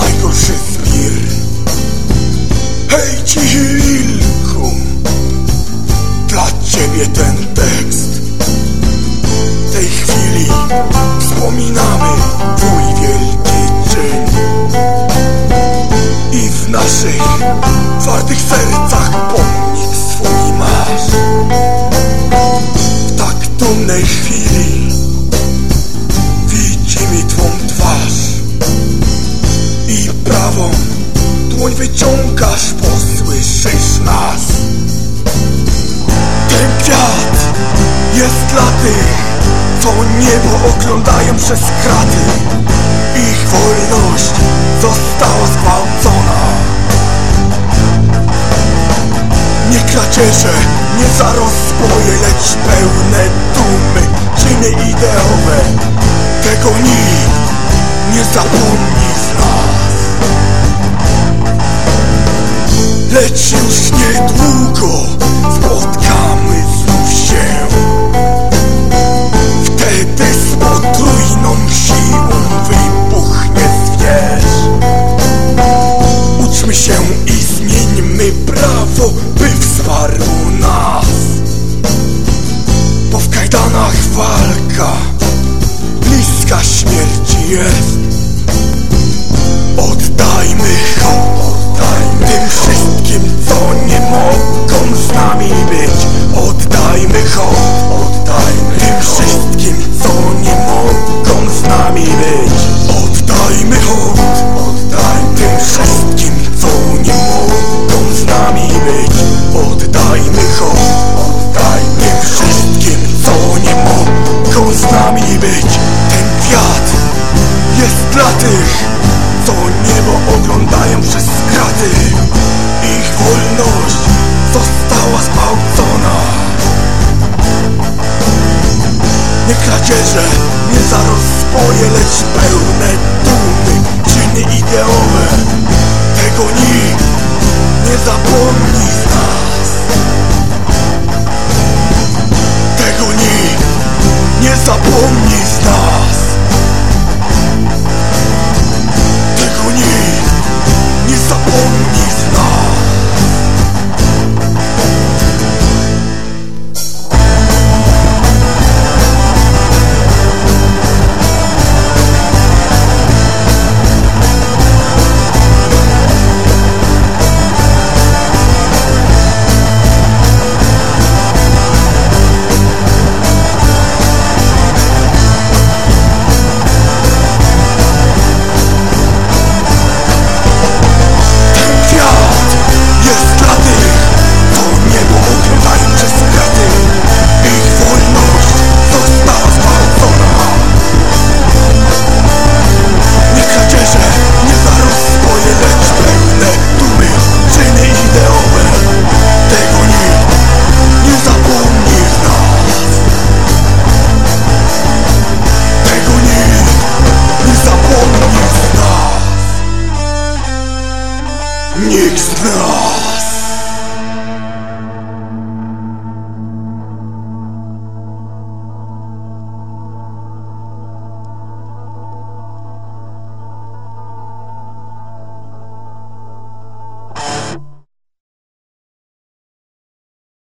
najgorszy zbir Hej cichy wilku Dla ciebie ten tekst. W tej chwili wspominamy twój wielki czyn I w naszych twardych sercach pomnik swój masz. W tak dumnej chwili dłoń wyciągasz, bo słyszysz nas. Ten kwiat jest dla tych, co niebo oglądają przez kraty. Ich wolność została zgwałcona. Nie kradzieże, nie za lecz pełne dumy Czyny ideowe, tego nikt nie zapomni Lecz już niedługo spotkamy znów się. Wtedy z potrójną siłą wybuchnie zwierz. Uczmy się i zmieńmy prawo, by wsparło nas. Bo w kajdanach walka bliska śmierci jest. Oddajmy hołd tym wszystkim, co niebo oglądają przez kraty. Ich wolność została zgwałcona. Nie kradzieże, nie za rozboje, lecz pełne dumy Czyny ideowe, tego nikt nie zapomni z nas. Tego nikt nie zapomni z nas